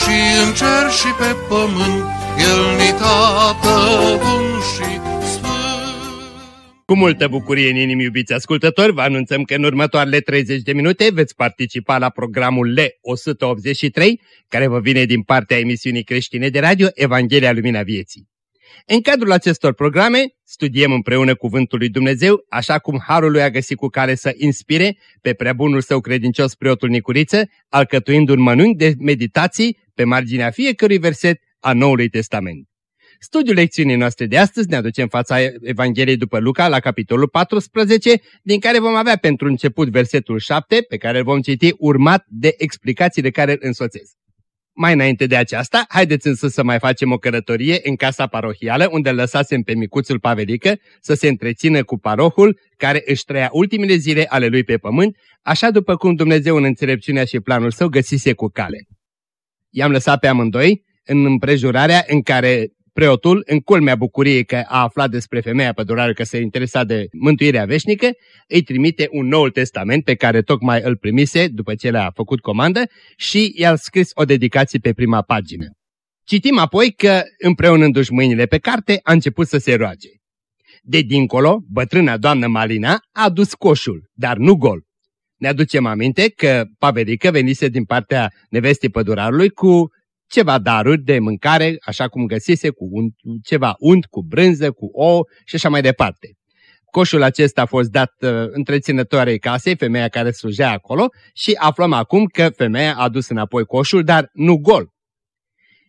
și în cer și pe pământ, El ni tată bun și cu multă bucurie în inimii iubiți ascultători, vă anunțăm că în următoarele 30 de minute veți participa la programul L183, care vă vine din partea emisiunii creștine de radio Evanghelia Lumina Vieții. În cadrul acestor programe, studiem împreună Cuvântul lui Dumnezeu, așa cum Harul lui a găsit cu care să inspire pe prea bunul său credincios preotul Nicuriță, alcătuind un mănânc de meditații pe marginea fiecărui verset a Noului Testament. Studiul lecțiunii noastre de astăzi ne aduce în fața Evangheliei după Luca la capitolul 14, din care vom avea pentru început versetul 7, pe care îl vom citi urmat de explicațiile care îl însoțesc. Mai înainte de aceasta, haideți însă să mai facem o călătorie în casa parohială, unde lăsasem pe micuțul Pavelică să se întrețină cu parohul care își trăia ultimele zile ale lui pe pământ, așa după cum Dumnezeu în înțelepciunea și planul său găsise cu cale. I-am lăsat pe amândoi în împrejurarea în care Preotul, în culmea bucuriei că a aflat despre femeia pădurară că se interesa de mântuirea veșnică, îi trimite un nou testament pe care tocmai îl primise după ce le-a făcut comandă și i-a scris o dedicație pe prima pagină. Citim apoi că, împreunându-și mâinile pe carte, a început să se roage. De dincolo, bătrâna doamnă Malina a adus coșul, dar nu gol. Ne aducem aminte că Pavelică venise din partea nevestii pădurarului cu ceva daruri de mâncare, așa cum găsise, cu un, ceva unt, cu brânză, cu ouă și așa mai departe. Coșul acesta a fost dat uh, întreținătoarei casei, femeia care slujea acolo, și aflăm acum că femeia a dus înapoi coșul, dar nu gol.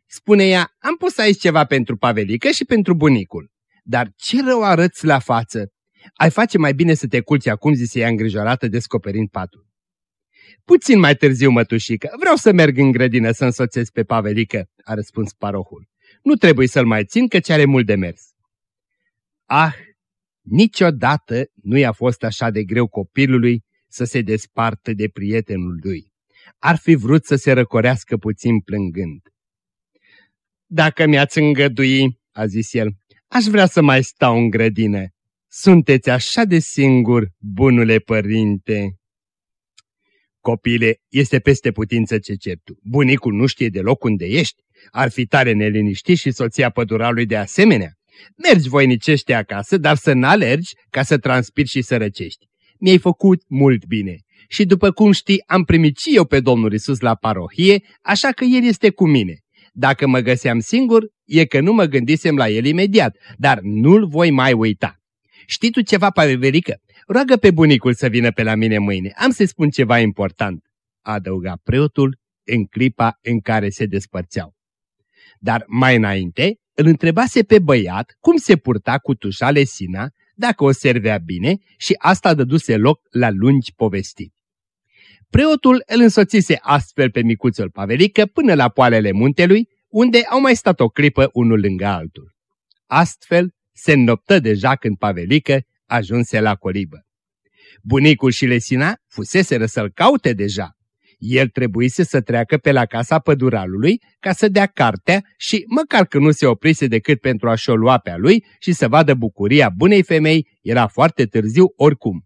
Spune ea, am pus aici ceva pentru Pavelică și pentru bunicul. Dar ce rău arăți la față? Ai face mai bine să te culci acum, zise ea îngrijorată, descoperind patul. Puțin mai târziu, mătușică, vreau să merg în grădină să însoțesc pe Pavelică, a răspuns parohul. Nu trebuie să-l mai țin, căci are mult de mers. Ah, niciodată nu i-a fost așa de greu copilului să se despartă de prietenul lui. Ar fi vrut să se răcorească puțin plângând. Dacă mi-ați îngădui, a zis el, aș vrea să mai stau în grădină. Sunteți așa de singur, bunule părinte. Copile, este peste putință ce cer tu. Bunicul nu știe deloc unde ești. Ar fi tare neliniștit și soția păduralui de asemenea. Mergi voinicește acasă, dar să n-alergi ca să transpiri și să răcești. Mi-ai făcut mult bine. Și după cum știi, am primit și eu pe Domnul Isus la parohie, așa că El este cu mine. Dacă mă găseam singur, e că nu mă gândisem la El imediat, dar nu-L voi mai uita. Știi tu ceva, Pavelică? Roagă pe bunicul să vină pe la mine mâine. Am să spun ceva important, a adăugat preotul în clipa în care se despărțeau. Dar mai înainte îl întrebase pe băiat cum se purta cu tușale Sina, dacă o servea bine și asta dăduse loc la lungi povestiri. Preotul îl însoțise astfel pe micuțul Pavelică până la poalele muntelui, unde au mai stat o clipă unul lângă altul. Astfel se înnoptă deja când Pavelică ajunse la colibă. Bunicul și Lesina fuseseră să-l caute deja. El trebuise să treacă pe la casa păduralului ca să dea cartea și, măcar că nu se oprise decât pentru a-și o lua pe a lui și să vadă bucuria bunei femei, era foarte târziu oricum.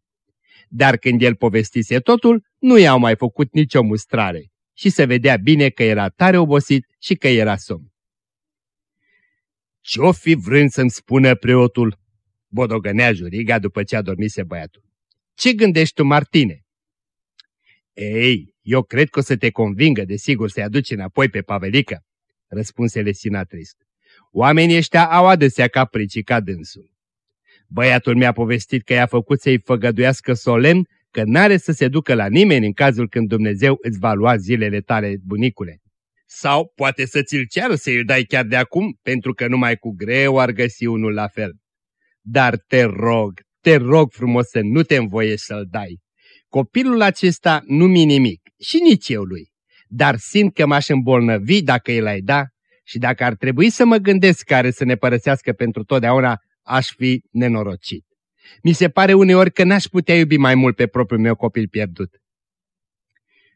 Dar când el povestise totul, nu i-au mai făcut nicio mustrare și se vedea bine că era tare obosit și că era somn. Ce-o fi vrând să-mi spună preotul? bodogănea juriga după ce a dormise băiatul. Ce gândești tu, Martine? Ei, eu cred că o să te convingă, desigur, să-i aduci înapoi pe Pavelică, răspunse Lesina trist. Oamenii ăștia au adesea capricii ca dânsul. Băiatul mi-a povestit că i-a făcut să-i făgăduiască solemn că n-are să se ducă la nimeni în cazul când Dumnezeu îți va lua zilele tale, bunicule. Sau poate să ți-l ceară să i dai chiar de acum, pentru că numai cu greu ar găsi unul la fel. Dar te rog, te rog frumos să nu te învoiești să-l dai. Copilul acesta nu mi nimic și nici eu lui. dar simt că m-aș îmbolnăvi dacă îi l-ai da și dacă ar trebui să mă gândesc care să ne părăsească pentru totdeauna, aș fi nenorocit. Mi se pare uneori că n-aș putea iubi mai mult pe propriul meu copil pierdut.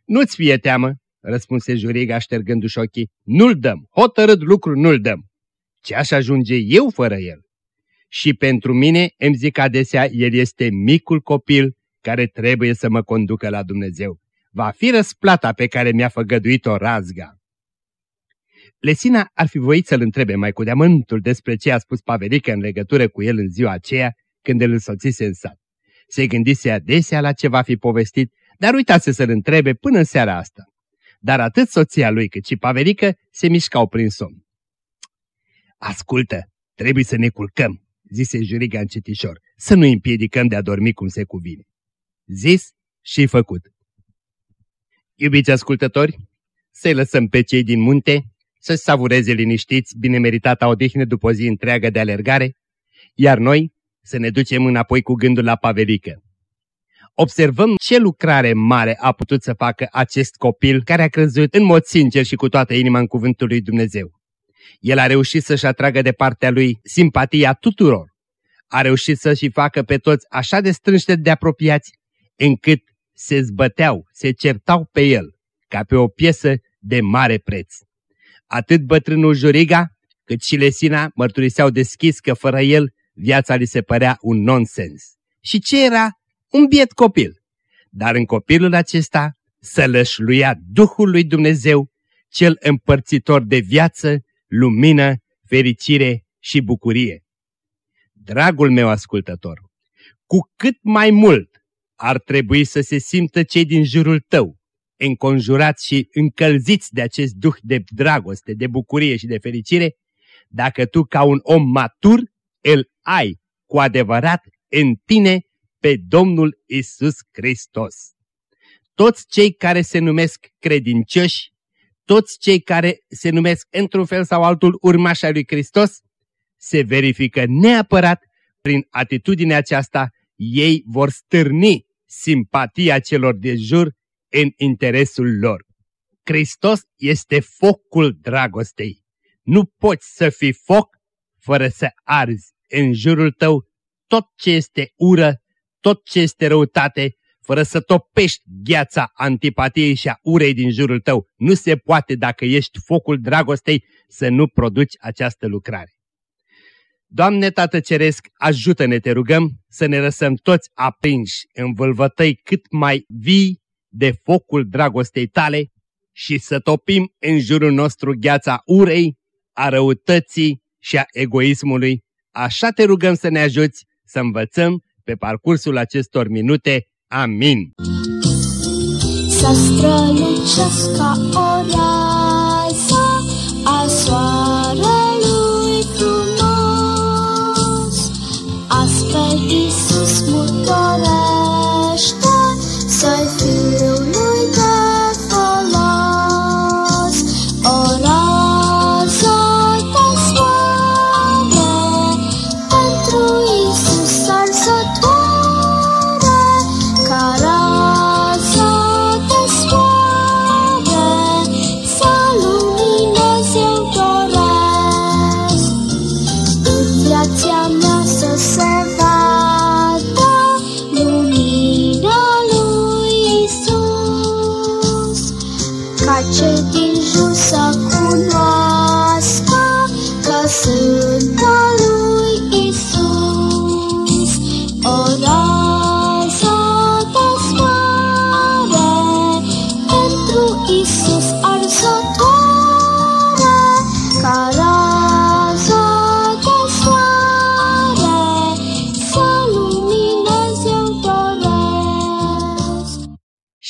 Nu-ți fie teamă, răspunse juriga ștergându-și ochii, nu-l dăm, hotărât lucru nu-l dăm. Ce aș ajunge eu fără el? Și pentru mine, îmi zic adesea, el este micul copil care trebuie să mă conducă la Dumnezeu. Va fi răsplata pe care mi-a făgăduit-o razga. Lesina ar fi voit să-l întrebe mai cu deamăntul despre ce a spus Pavelică în legătură cu el în ziua aceea, când îl însoțise în sat. Se gândise adesea la ce va fi povestit, dar uitase să-l întrebe până în seara asta. Dar atât soția lui cât și Pavelică se mișcau prin somn. Ascultă, trebuie să ne culcăm, zise Juriga încetișor, să nu împiedicăm de a dormi cum se cuvine. Zis și făcut. Iubiți ascultători, să-i lăsăm pe cei din munte să-și savureze liniștiți bine meritata odihnă după o zi întreagă de alergare, iar noi să ne ducem înapoi cu gândul la Pavelică. Observăm ce lucrare mare a putut să facă acest copil care a crezut în mod sincer și cu toată inima în cuvântul lui Dumnezeu. El a reușit să-și atragă de partea lui simpatia tuturor. A reușit să-și facă pe toți așa de strânși de apropiați, încât se zbăteau, se certau pe el, ca pe o piesă de mare preț. Atât bătrânul Juriga, cât și Lesina mărturiseau deschis că fără el viața li se părea un nonsens. Și ce era? Un biet copil. Dar în copilul acesta sălășluia Duhul lui Dumnezeu, cel împărțitor de viață, lumină, fericire și bucurie. Dragul meu ascultător, cu cât mai mult ar trebui să se simtă cei din jurul tău, înconjurați și încălziți de acest duh de dragoste, de bucurie și de fericire, dacă tu ca un om matur îl ai cu adevărat în tine pe Domnul Isus Hristos. Toți cei care se numesc credincioși, toți cei care se numesc într-un fel sau altul urmașa lui Hristos, se verifică neapărat prin atitudinea aceasta, ei vor stârni simpatia celor de jur în interesul lor. Hristos este focul dragostei. Nu poți să fii foc fără să arzi în jurul tău tot ce este ură, tot ce este răutate, fără să topești gheața antipatiei și a urei din jurul tău. Nu se poate dacă ești focul dragostei să nu produci această lucrare. Doamne Tată Ceresc, ajută-ne, te rugăm, să ne lăsăm toți aprinși în vâlvătăi cât mai vii de focul dragostei tale și să topim în jurul nostru gheața urei, a răutății și a egoismului. Așa te rugăm să ne ajuți să învățăm pe parcursul acestor minute. Amin. Să strălucească o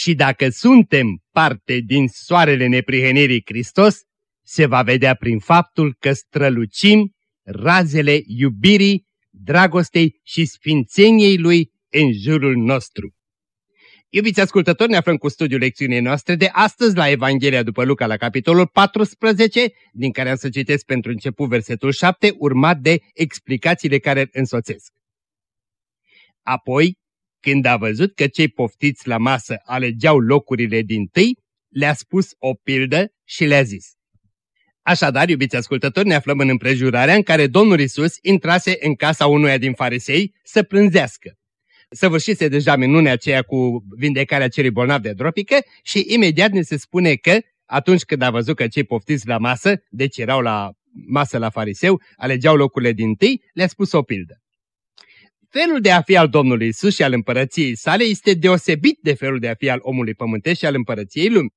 Și dacă suntem parte din soarele neprihănirii Hristos, se va vedea prin faptul că strălucim razele iubirii, dragostei și sfințeniei Lui în jurul nostru. Iubiți ascultători, ne aflăm cu studiul lecțiunii noastre de astăzi la Evanghelia după Luca la capitolul 14, din care am să citesc pentru început versetul 7, urmat de explicațiile care îl însoțesc. Apoi, când a văzut că cei poftiți la masă alegeau locurile din tâi, le-a spus o pildă și le-a zis. Așadar, iubiți ascultători, ne aflăm în împrejurarea în care Domnul Isus intrase în casa unuia din farisei să plânzească. Săvârșise deja minunea aceea cu vindecarea celui bolnav de dropică și imediat ne se spune că atunci când a văzut că cei poftiți la masă, deci erau la masă la fariseu, alegeau locurile din tâi, le-a spus o pildă. Felul de a fi al Domnului Isus și al împărăției sale este deosebit de felul de a fi al omului pământesc și al împărăției lumii.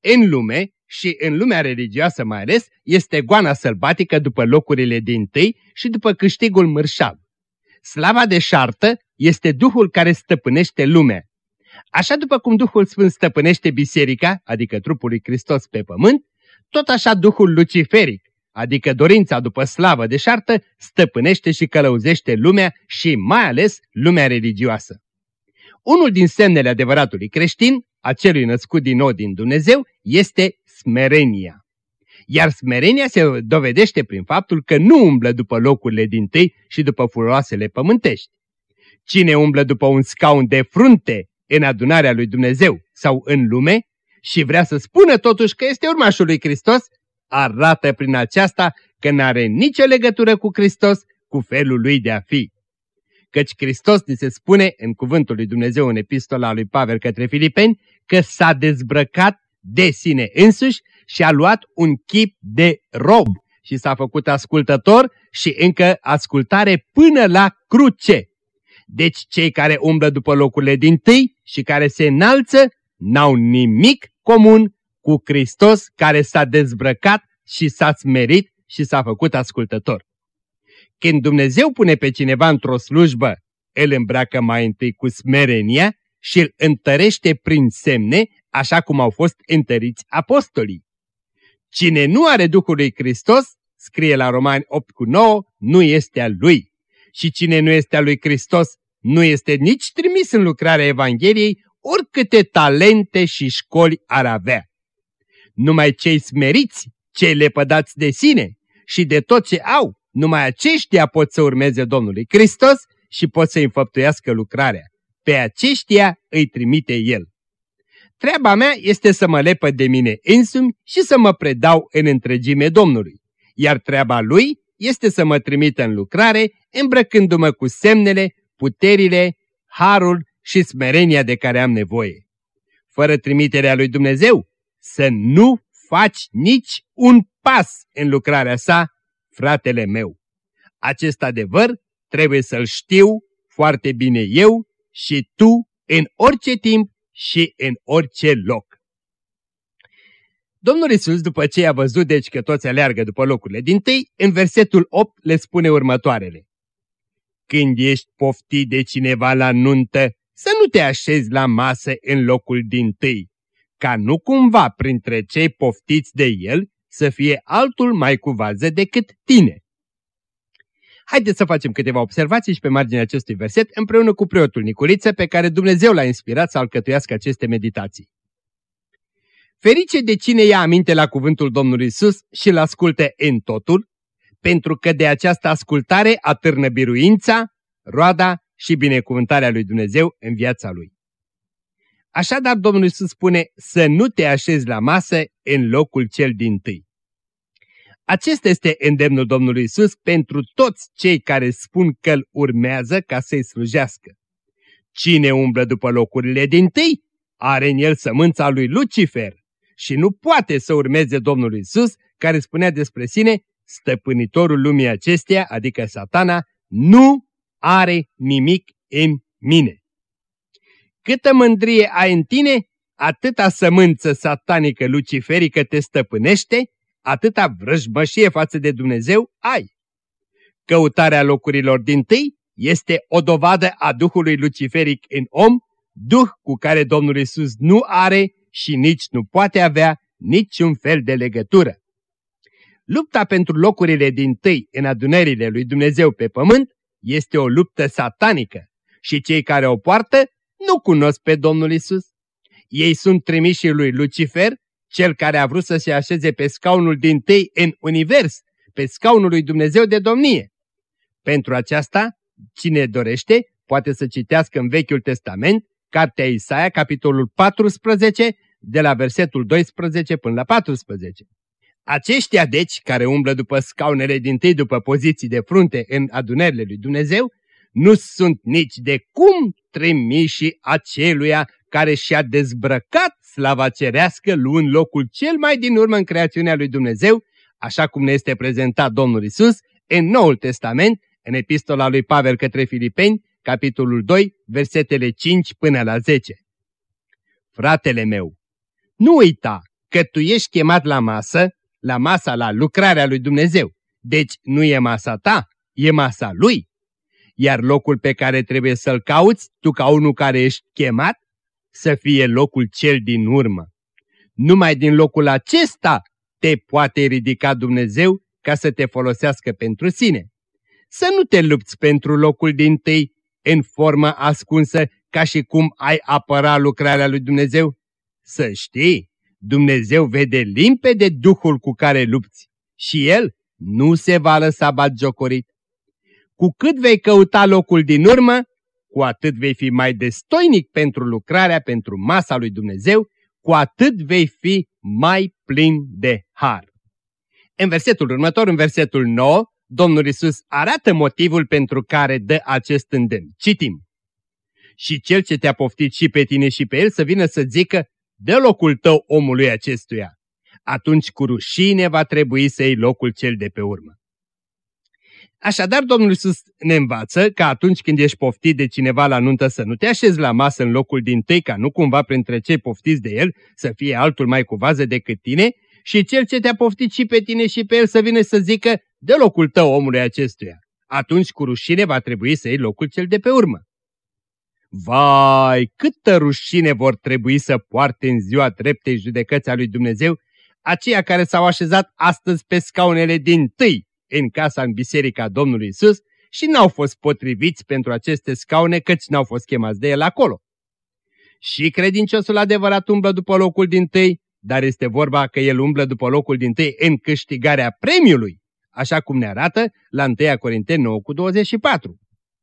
În lume, și în lumea religioasă mai ales, este goana sălbatică după locurile din tâi și după câștigul mărșav. Slava de șartă este Duhul care stăpânește lumea. Așa după cum Duhul Sfânt stăpânește biserica, adică trupul lui Hristos pe pământ, tot așa Duhul Luciferic, adică dorința după slavă de șartă, stăpânește și călăuzește lumea și mai ales lumea religioasă. Unul din semnele adevăratului creștin, acelui născut din nou din Dumnezeu, este smerenia. Iar smerenia se dovedește prin faptul că nu umblă după locurile din tâi și după furoasele pământești. Cine umblă după un scaun de frunte în adunarea lui Dumnezeu sau în lume și vrea să spună totuși că este urmașul lui Hristos, arată prin aceasta că nu are nicio legătură cu Hristos, cu felul lui de a fi. Căci Hristos ni se spune în cuvântul lui Dumnezeu în epistola lui Pavel către Filipeni că s-a dezbrăcat de sine însuși și a luat un chip de rob și s-a făcut ascultător și încă ascultare până la cruce. Deci cei care umblă după locurile din tâi și care se înalță n-au nimic comun cu Hristos care s-a dezbrăcat și s-a smerit și s-a făcut ascultător. Când Dumnezeu pune pe cineva într-o slujbă, îl îmbracă mai întâi cu smerenia și îl întărește prin semne, așa cum au fost întăriți apostolii. Cine nu are Duhul lui Hristos, scrie la Romani 8 cu 9, nu este al lui. Și cine nu este al lui Hristos, nu este nici trimis în lucrarea Evangheliei, oricâte talente și școli ar avea. Numai cei smeriți, cei lepădați de sine și de tot ce au, numai aceștia pot să urmeze Domnului Hristos și pot să înfăptuiască lucrarea. Pe aceștia îi trimite El. Treaba mea este să mă lepă de mine însumi și să mă predau în întregime Domnului, iar treaba Lui este să mă trimită în lucrare, îmbrăcându-mă cu semnele, puterile, harul și smerenia de care am nevoie. Fără trimiterea lui Dumnezeu, să nu faci nici un pas în lucrarea sa, fratele meu. Acest adevăr trebuie să-l știu foarte bine eu și tu în orice timp și în orice loc. Domnul Isus, după ce a văzut deci că toți aleargă după locurile din tâi, în versetul 8 le spune următoarele. Când ești poftit de cineva la nuntă, să nu te așezi la masă în locul din tâi, ca nu cumva printre cei poftiți de el să fie altul mai cu vază decât tine. Haideți să facem câteva observații și pe marginea acestui verset împreună cu preotul Nicoliță pe care Dumnezeu l-a inspirat să alcătuiască aceste meditații. Ferice de cine ia aminte la cuvântul Domnului Isus și îl asculte în totul, pentru că de această ascultare atârnă biruința, roada și binecuvântarea lui Dumnezeu în viața lui. Așadar Domnul Isus spune să nu te așezi la masă în locul cel din tâi. Acesta este îndemnul Domnului Isus pentru toți cei care spun că îl urmează ca să-i slujească. Cine umblă după locurile din tâi, are în el sămânța lui Lucifer și nu poate să urmeze Domnul Isus, care spunea despre sine, stăpânitorul lumii acesteia, adică satana, nu are nimic în mine. Câtă mândrie ai în tine, atâta sămânță satanică luciferică te stăpânește atâta vrăjmășie față de Dumnezeu ai. Căutarea locurilor din tâi este o dovadă a Duhului Luciferic în om, Duh cu care Domnul Isus nu are și nici nu poate avea niciun fel de legătură. Lupta pentru locurile din tâi în adunările lui Dumnezeu pe pământ este o luptă satanică și cei care o poartă nu cunosc pe Domnul Isus. Ei sunt trimiși lui Lucifer cel care a vrut să se așeze pe scaunul din tâi în univers, pe scaunul lui Dumnezeu de domnie. Pentru aceasta, cine dorește, poate să citească în Vechiul Testament, Cartea Isaia, capitolul 14, de la versetul 12 până la 14. Aceștia, deci, care umblă după scaunele din tâi, după poziții de frunte în adunările lui Dumnezeu, nu sunt nici de cum trimiși aceluia care și-a dezbrăcat slava cerească luând locul cel mai din urmă în creațiunea lui Dumnezeu, așa cum ne este prezentat Domnul Isus în Noul Testament, în epistola lui Pavel către Filipeni, capitolul 2, versetele 5 până la 10. Fratele meu, nu uita că tu ești chemat la masă, la masa, la lucrarea lui Dumnezeu. Deci nu e masa ta, e masa lui. Iar locul pe care trebuie să-l cauți, tu ca unul care ești chemat, să fie locul cel din urmă. Numai din locul acesta te poate ridica Dumnezeu ca să te folosească pentru sine. Să nu te lupți pentru locul din tâi în formă ascunsă ca și cum ai apăra lucrarea lui Dumnezeu. Să știi, Dumnezeu vede limpede Duhul cu care lupți și El nu se va lăsa batjocorit. Cu cât vei căuta locul din urmă, cu atât vei fi mai destoinic pentru lucrarea pentru masa lui Dumnezeu, cu atât vei fi mai plin de har. În versetul următor, în versetul 9, Domnul Isus arată motivul pentru care dă acest îndemn. Citim. Și cel ce te-a poftit și pe tine și pe el să vină să zică, dă locul tău omului acestuia. Atunci cu rușine va trebui să iei locul cel de pe urmă. Așadar, Domnul Iisus ne învață că atunci când ești poftit de cineva la nuntă să nu te așezi la masă în locul din tăi, ca nu cumva printre cei poftiți de el să fie altul mai cu vază decât tine, și cel ce te-a poftit și pe tine și pe el să vină să zică, de locul tău omului acestuia. Atunci cu rușine va trebui să iei locul cel de pe urmă. Vai, câtă rușine vor trebui să poarte în ziua dreptei judecăți a lui Dumnezeu aceia care s-au așezat astăzi pe scaunele din tâi în casa în biserica Domnului Isus și n-au fost potriviți pentru aceste scaune căci n-au fost chemați de el acolo. Și credinciosul adevărat umblă după locul din tâi, dar este vorba că el umblă după locul din tâi în câștigarea premiului, așa cum ne arată la 1 Corinteni 9 cu 24.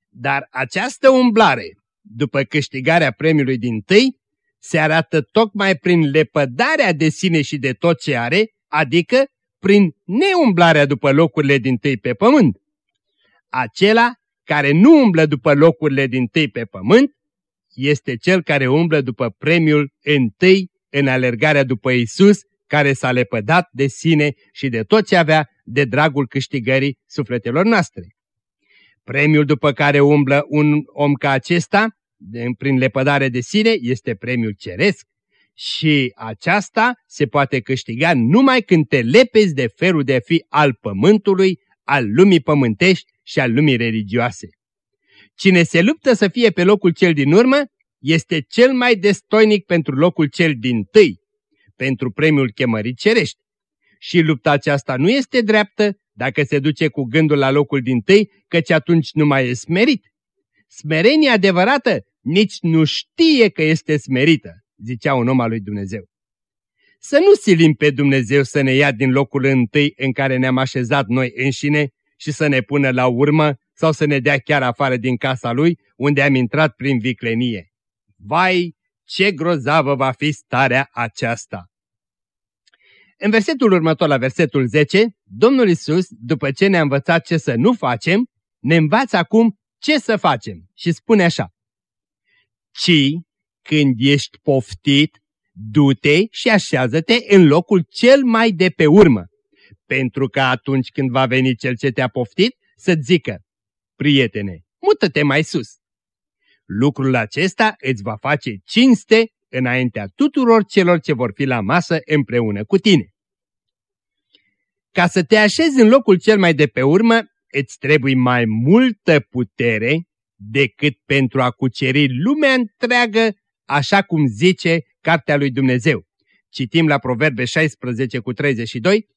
Dar această umblare, după câștigarea premiului din tâi, se arată tocmai prin lepădarea de sine și de tot ce are, adică prin neumblarea după locurile din tâi pe pământ. Acela care nu umblă după locurile din tâi pe pământ, este cel care umblă după premiul întâi în alergarea după Isus, care s-a lepădat de sine și de tot ce avea de dragul câștigării sufletelor noastre. Premiul după care umblă un om ca acesta, prin lepădare de sine, este premiul ceresc, și aceasta se poate câștiga numai când te lepezi de felul de fi al pământului, al lumii pământești și al lumii religioase. Cine se luptă să fie pe locul cel din urmă, este cel mai destoinic pentru locul cel din tâi, pentru premiul chemării cerești. Și lupta aceasta nu este dreaptă dacă se duce cu gândul la locul din tâi, căci atunci nu mai e smerit. Smerenia adevărată nici nu știe că este smerită zicea un om al lui Dumnezeu. Să nu silim pe Dumnezeu să ne ia din locul întâi în care ne-am așezat noi înșine și să ne pună la urmă sau să ne dea chiar afară din casa Lui unde am intrat prin viclenie. Vai, ce grozavă va fi starea aceasta! În versetul următor, la versetul 10, Domnul Isus, după ce ne-a învățat ce să nu facem, ne învață acum ce să facem și spune așa. Ci când ești poftit, du-te și așează-te în locul cel mai de pe urmă, pentru că atunci când va veni cel ce te-a poftit, să-ți zică, prietene, mută-te mai sus. Lucrul acesta îți va face cinste înaintea tuturor celor ce vor fi la masă împreună cu tine. Ca să te așezi în locul cel mai de pe urmă, îți trebuie mai multă putere decât pentru a cuceri lumea întreagă așa cum zice Cartea lui Dumnezeu. Citim la Proverbe 16 cu 32,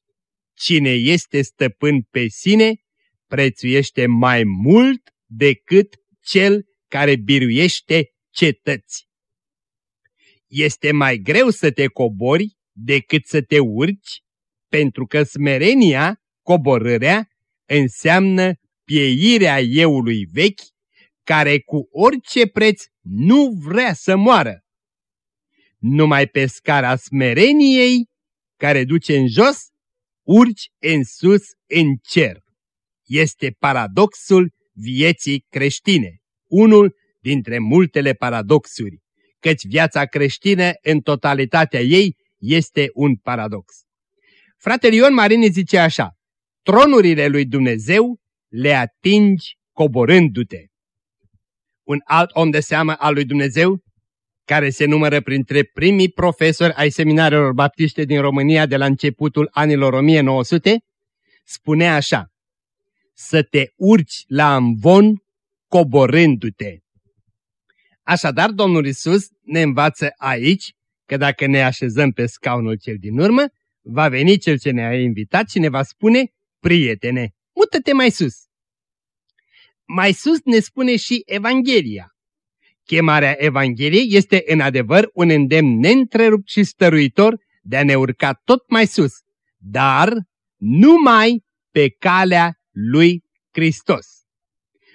Cine este stăpân pe sine, prețuiește mai mult decât cel care biruiește cetăți. Este mai greu să te cobori decât să te urci, pentru că smerenia, coborârea, înseamnă pieirea euului vechi care cu orice preț nu vrea să moară. numai pe scara smereniei, care duce în jos, urci în sus în cer. Este paradoxul vieții creștine, unul dintre multele paradoxuri, căci viața creștină în totalitatea ei este un paradox. Fratele Ion Marini zice așa, tronurile lui Dumnezeu le atingi coborându-te. Un alt om de seamă al lui Dumnezeu, care se numără printre primii profesori ai seminarelor baptiste din România de la începutul anilor 1900, spune așa, să te urci la amvon coborându-te. Așadar, Domnul Isus ne învață aici că dacă ne așezăm pe scaunul cel din urmă, va veni cel ce ne-a invitat și ne va spune, prietene, mută-te mai sus. Mai sus ne spune și Evanghelia. Chemarea Evangheliei este în adevăr un îndemn neîntrerupt și stăruitor de a ne urca tot mai sus, dar numai pe calea lui Hristos.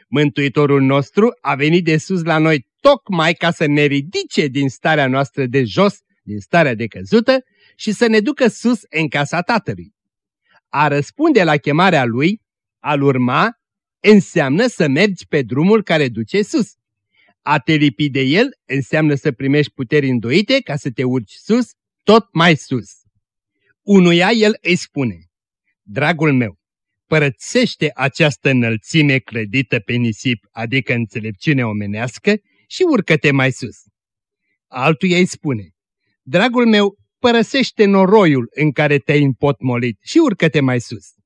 Mântuitorul nostru a venit de sus la noi tocmai ca să ne ridice din starea noastră de jos, din starea de căzută și să ne ducă sus în casa Tatălui. A răspunde la chemarea Lui, al urma, înseamnă să mergi pe drumul care duce sus. A te lipi de El înseamnă să primești puteri îndoite ca să te urci sus, tot mai sus. Unuia El îi spune, Dragul meu, părățește această înălțime clădită pe nisip, adică înțelepciune omenească, și urcă-te mai sus. Altuia îi spune, Dragul meu, părăsește noroiul în care te-ai împotmolit și urcă-te mai sus.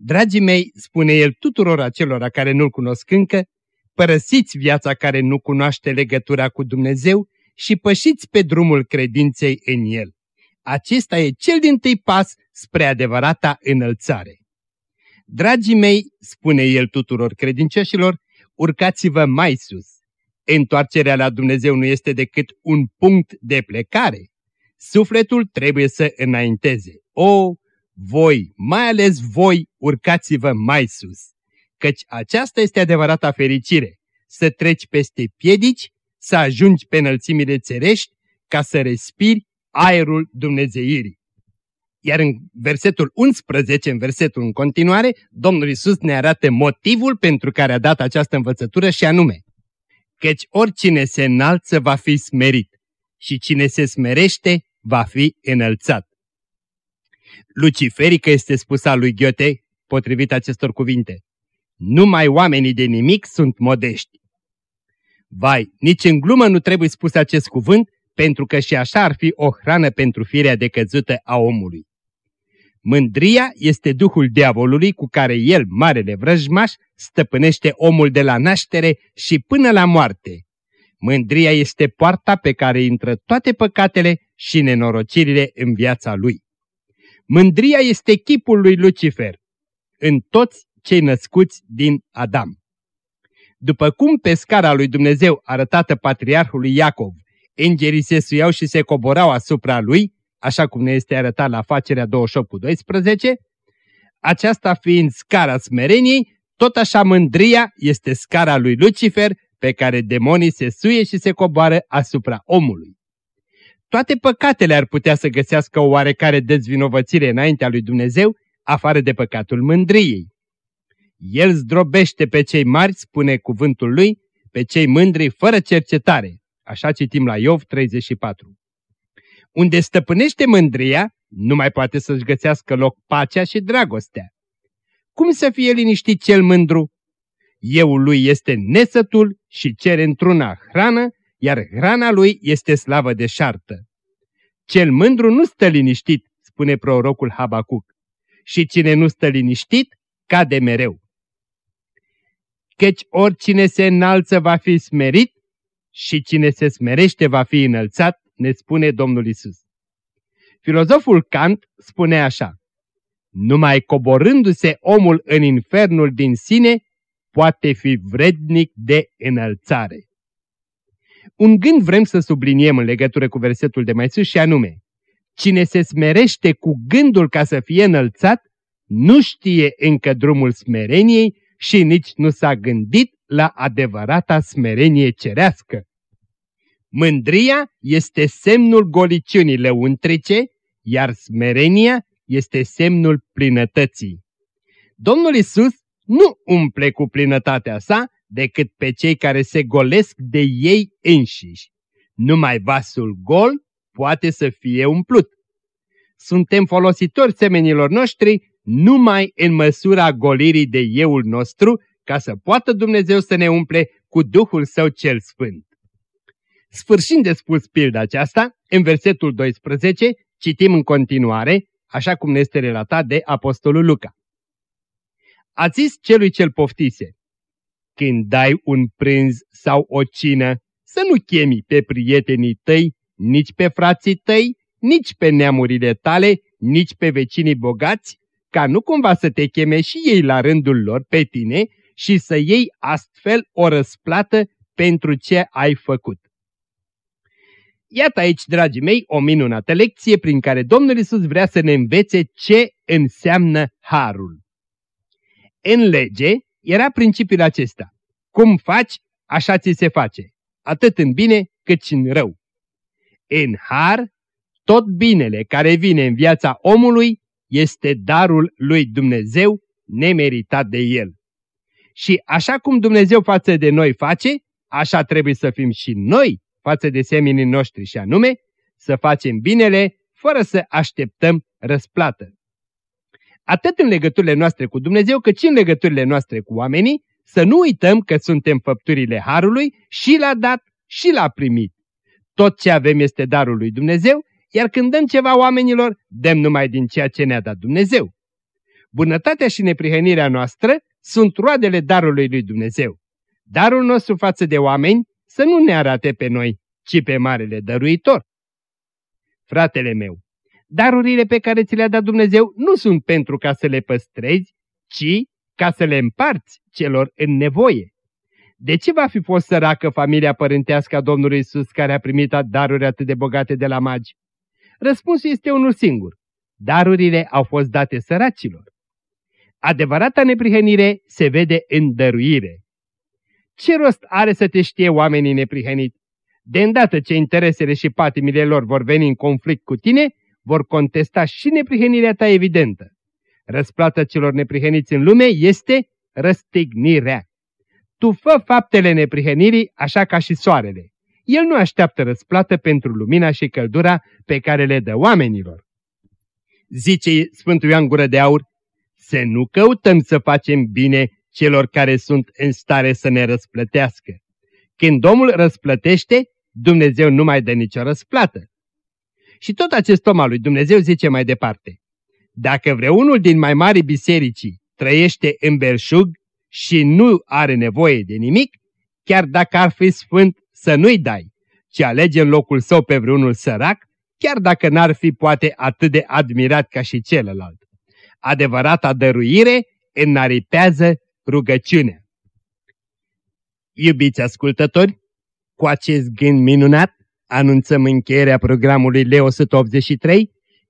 Dragii mei, spune el tuturor acelora care nu-L cunosc încă, părăsiți viața care nu cunoaște legătura cu Dumnezeu și pășiți pe drumul credinței în El. Acesta e cel din tâi pas spre adevărata înălțare. Dragii mei, spune el tuturor credincioșilor, urcați-vă mai sus. Întoarcerea la Dumnezeu nu este decât un punct de plecare. Sufletul trebuie să înainteze. O, voi, mai ales voi, urcați-vă mai sus. Căci aceasta este adevărata fericire, să treci peste piedici, să ajungi pe înălțimile țerești, ca să respiri aerul Dumnezeirii. Iar în versetul 11, în versetul în continuare, Domnul Isus ne arată motivul pentru care a dat această învățătură și anume, căci oricine se înalță va fi smerit și cine se smerește va fi înălțat. Luciferică este spusa lui Ghiote, potrivit acestor cuvinte. Numai oamenii de nimic sunt modești. Vai, nici în glumă nu trebuie spus acest cuvânt, pentru că și așa ar fi o hrană pentru firea decăzută a omului. Mândria este duhul diavolului cu care el, marele vrăjmaș, stăpânește omul de la naștere și până la moarte. Mândria este poarta pe care intră toate păcatele și nenorocirile în viața lui. Mândria este chipul lui Lucifer în toți cei născuți din Adam. După cum pe scara lui Dumnezeu arătată patriarhului Iacov, îngerii se suiau și se coborau asupra lui, așa cum ne este arătat la facerea 28 cu 12, aceasta fiind scara smereniei, tot așa mândria este scara lui Lucifer, pe care demonii se suie și se coboară asupra omului. Toate păcatele ar putea să găsească o oarecare dezvinovățire înaintea lui Dumnezeu, afară de păcatul mândriei. El zdrobește pe cei mari, spune cuvântul lui, pe cei mândri fără cercetare. Așa citim la Iov 34. Unde stăpânește mândria, nu mai poate să-și găsească loc pacea și dragostea. Cum să fie liniștit cel mândru? Euul lui este nesătul și cere într-una hrană, iar hrana lui este slavă de șartă. Cel mândru nu stă liniștit, spune prorocul Habacuc, și cine nu stă liniștit, cade mereu. Căci oricine se înalță va fi smerit și cine se smerește va fi înălțat, ne spune Domnul Isus. Filozoful Kant spune așa, numai coborându-se omul în infernul din sine, poate fi vrednic de înălțare. Un gând vrem să subliniem în legătură cu versetul de mai sus și anume, cine se smerește cu gândul ca să fie înălțat, nu știe încă drumul smereniei și nici nu s-a gândit la adevărata smerenie cerească. Mândria este semnul goliciunii lăuntrice, iar smerenia este semnul plinătății. Domnul Isus nu umple cu plinătatea sa decât pe cei care se golesc de ei înșiși. Numai vasul gol poate să fie umplut. Suntem folositori semenilor noștri numai în măsura golirii de euul nostru, ca să poată Dumnezeu să ne umple cu Duhul Său cel Sfânt. Sfârșind de spus pilda aceasta, în versetul 12, citim în continuare, așa cum ne este relatat de Apostolul Luca. A zis celui cel poftise, când dai un prânz sau o cină, să nu chemi pe prietenii tăi, nici pe frații tăi, nici pe neamurile tale, nici pe vecinii bogați, ca nu cumva să te cheme și ei la rândul lor pe tine și să iei astfel o răsplată pentru ce ai făcut. Iată aici, dragii mei, o minunată lecție prin care Domnul Isus vrea să ne învețe ce înseamnă harul. În lege era principiul acesta. Cum faci, așa ți se face, atât în bine cât și în rău. În har, tot binele care vine în viața omului este darul lui Dumnezeu nemeritat de el. Și așa cum Dumnezeu față de noi face, așa trebuie să fim și noi față de seminii noștri și anume să facem binele fără să așteptăm răsplată. Atât în legăturile noastre cu Dumnezeu, cât și în legăturile noastre cu oamenii, să nu uităm că suntem făpturile Harului și l-a dat și l-a primit. Tot ce avem este darul lui Dumnezeu, iar când dăm ceva oamenilor, dăm numai din ceea ce ne-a dat Dumnezeu. Bunătatea și neprihănirea noastră sunt roadele darului lui Dumnezeu. Darul nostru față de oameni să nu ne arate pe noi, ci pe Marele Dăruitor. Fratele meu, darurile pe care ți le-a dat Dumnezeu nu sunt pentru ca să le păstrezi, ci ca să le împarți celor în nevoie. De ce va fi fost săracă familia părintească a Domnului Isus care a primit daruri atât de bogate de la magi? Răspunsul este unul singur. Darurile au fost date săracilor. Adevărata neprihănire se vede în dăruire. Ce rost are să te știe oamenii neprihăniți? De îndată ce interesele și patimile lor vor veni în conflict cu tine, vor contesta și neprihănirea ta evidentă. Răsplata celor neprihăniți în lume este răstignirea. Tu fă faptele neprihănirii așa ca și soarele. El nu așteaptă răsplată pentru lumina și căldura pe care le dă oamenilor. Zice Sfântul Ioan Gură de Aur, să nu căutăm să facem bine celor care sunt în stare să ne răsplătească. Când Domnul răsplătește, Dumnezeu nu mai dă nicio răsplată. Și tot acest om al lui Dumnezeu zice mai departe, dacă vreunul din mai mari bisericii trăiește în belșug și nu are nevoie de nimic, chiar dacă ar fi sfânt să nu-i dai, ci alege în locul său pe vreunul sărac, chiar dacă n-ar fi poate atât de admirat ca și celălalt. Adevărata dăruire înaripează rugăciunea. Iubiți ascultători, cu acest gând minunat anunțăm încheierea programului L183,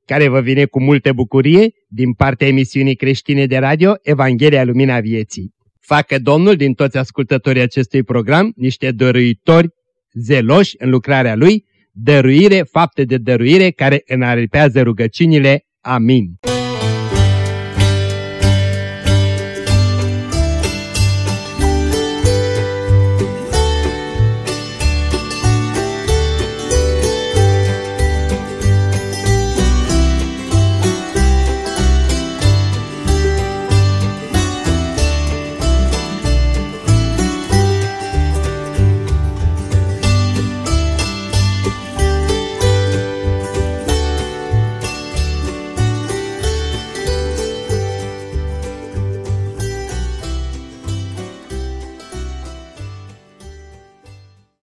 care vă vine cu multă bucurie din partea emisiunii creștine de radio Evanghelia Lumina Vieții. Facă Domnul din toți ascultătorii acestui program niște dăruitori zeloși în lucrarea Lui, dăruire, fapte de dăruire care înaripează rugăciunile. Amin.